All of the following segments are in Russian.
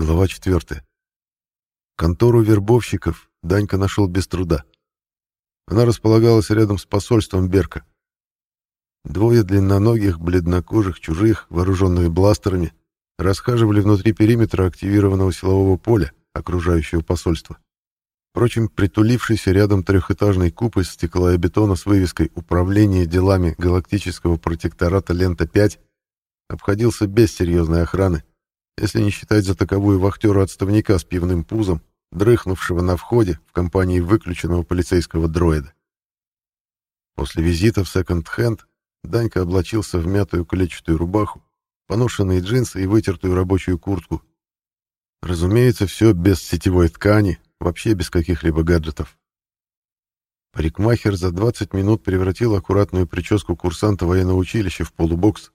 Глава 4. Контору вербовщиков Данька нашел без труда. Она располагалась рядом с посольством Берка. Двое длинноногих, бледнокожих, чужих, вооруженных бластерами, расхаживали внутри периметра активированного силового поля, окружающего посольство. Впрочем, притулившийся рядом трехэтажный куб из стекла и бетона с вывеской «Управление делами галактического протектората Лента-5» обходился без серьезной охраны, если не считать за таковую вахтера-отставника с пивным пузом, дрыхнувшего на входе в компании выключенного полицейского дроида. После визита в секонд-хенд Данька облачился в мятую клетчатую рубаху, поношенные джинсы и вытертую рабочую куртку. Разумеется, все без сетевой ткани, вообще без каких-либо гаджетов. Парикмахер за 20 минут превратил аккуратную прическу курсанта военного училища в полубокс.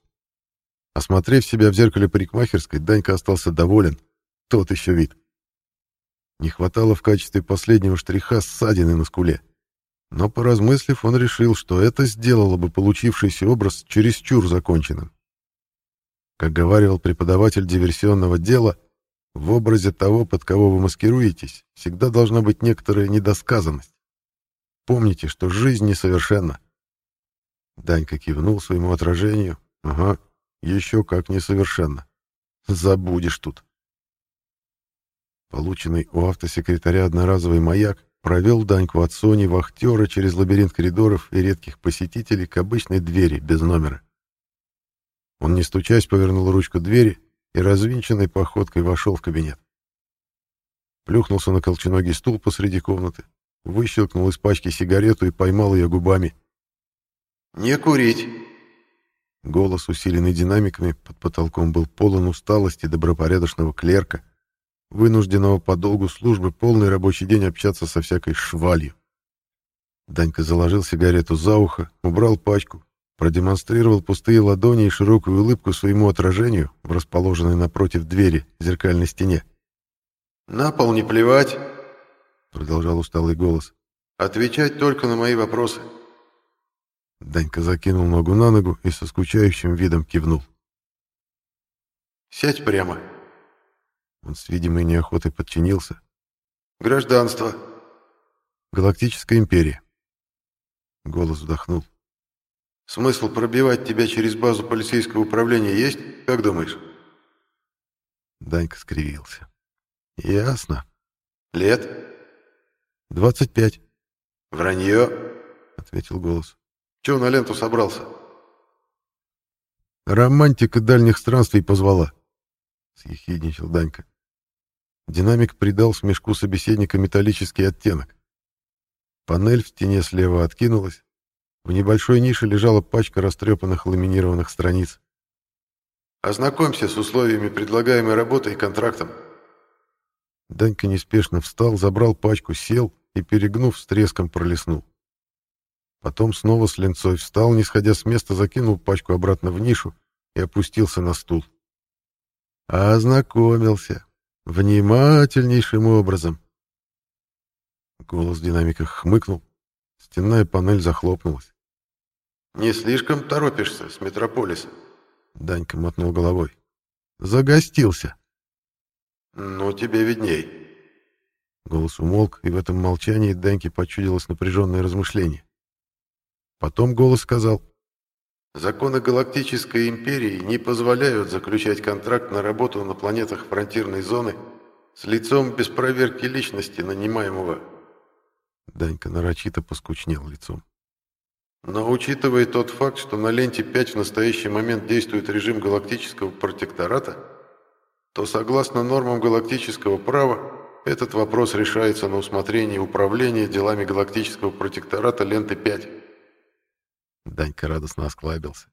Осмотрев себя в зеркале парикмахерской, Данька остался доволен. Тот еще вид. Не хватало в качестве последнего штриха ссадины на скуле. Но, поразмыслив, он решил, что это сделало бы получившийся образ чересчур законченным. Как говаривал преподаватель диверсионного дела, в образе того, под кого вы маскируетесь, всегда должна быть некоторая недосказанность. Помните, что жизнь несовершенна. Данька кивнул своему отражению. Ага, еще как несовершенно. Забудешь тут. Полученный у автосекретаря одноразовый маяк провел Даньку от Сони вахтера через лабиринт коридоров и редких посетителей к обычной двери без номера. Он, не стучась, повернул ручку двери и развинченной походкой вошел в кабинет. Плюхнулся на колченогий стул посреди комнаты, выщелкнул из пачки сигарету и поймал ее губами. «Не курить!» Голос, усиленный динамиками, под потолком был полон усталости добропорядочного клерка, вынужденного по долгу службы полный рабочий день общаться со всякой швалью. Данька заложил сигарету за ухо, убрал пачку, продемонстрировал пустые ладони и широкую улыбку своему отражению в расположенной напротив двери зеркальной стене. «На пол не плевать», — продолжал усталый голос. «Отвечать только на мои вопросы». Данька закинул ногу на ногу и со скучающим видом кивнул. «Сядь прямо». Он с видимой неохотой подчинился. «Гражданство». «Галактическая империя». Голос вдохнул. «Смысл пробивать тебя через базу полицейского управления есть, как думаешь?» Данька скривился. «Ясно. Лет?» «Двадцать пять». «Вранье», — ответил голос. Чего на ленту собрался? Романтика дальних странствий позвала, съехидничал Данька. Динамик придал смешку собеседника металлический оттенок. Панель в стене слева откинулась. В небольшой нише лежала пачка растрепанных ламинированных страниц. «Ознакомься с условиями предлагаемой работы и контрактом». Данька неспешно встал, забрал пачку, сел и, перегнув, с треском пролистнул. Потом снова с ленцой встал, не сходя с места, закинул пачку обратно в нишу и опустился на стул. Ознакомился. Внимательнейшим образом. Голос динамика хмыкнул. Стенная панель захлопнулась. «Не слишком торопишься с метрополиса?» Данька мотнул головой. «Загостился». «Ну, тебе видней». Голос умолк, и в этом молчании Даньке почудилось напряженное размышление. Потом голос сказал. «Законы Галактической Империи не позволяют заключать контракт на работу на планетах фронтирной зоны с лицом без проверки личности нанимаемого». Данька нарочито поскучнел лицом. Но учитывая тот факт, что на ленте 5 в настоящий момент действует режим галактического протектората, то согласно нормам галактического права этот вопрос решается на усмотрении управления делами галактического протектората ленты 5. Данька радостно осклабился.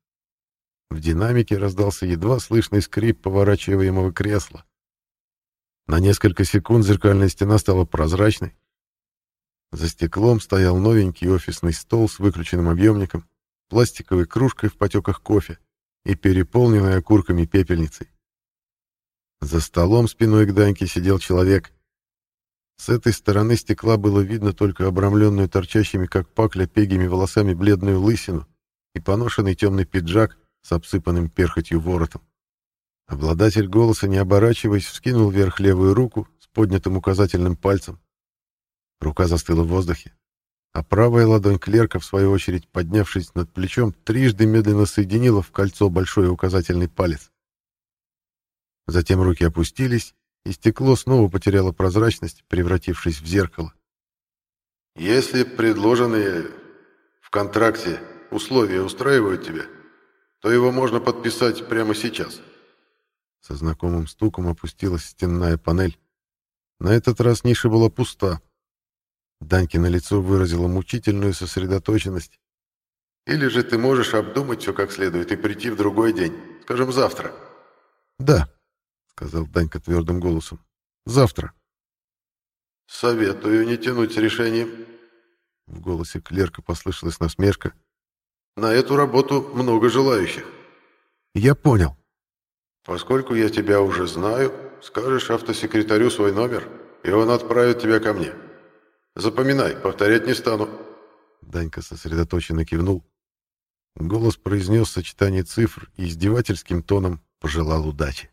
В динамике раздался едва слышный скрип поворачиваемого кресла. На несколько секунд зеркальная стена стала прозрачной. За стеклом стоял новенький офисный стол с выключенным объемником, пластиковой кружкой в потеках кофе и переполненной окурками пепельницей. За столом спиной к Даньке сидел человек. С этой стороны стекла было видно только обрамленную торчащими, как пакля, пегими волосами бледную лысину и поношенный темный пиджак с обсыпанным перхотью воротом. Обладатель голоса, не оборачиваясь, вскинул вверх левую руку с поднятым указательным пальцем. Рука застыла в воздухе, а правая ладонь клерка, в свою очередь, поднявшись над плечом, трижды медленно соединила в кольцо большой указательный палец. Затем руки опустились, и стекло снова потеряло прозрачность, превратившись в зеркало. «Если предложенные в контракте условия устраивают тебя, то его можно подписать прямо сейчас». Со знакомым стуком опустилась стенная панель. На этот раз ниша была пуста. Данькино лицо выразило мучительную сосредоточенность. «Или же ты можешь обдумать все как следует и прийти в другой день, скажем, завтра». «Да», — сказал Данька твердым голосом. «Завтра». «Советую не тянуть с решением». В голосе клерка послышалась насмешка. «На эту работу много желающих». «Я понял». Поскольку я тебя уже знаю, скажешь автосекретарю свой номер, и он отправит тебя ко мне. Запоминай, повторять не стану». Данька сосредоточенно кивнул. Голос произнес сочетание цифр и издевательским тоном пожелал удачи.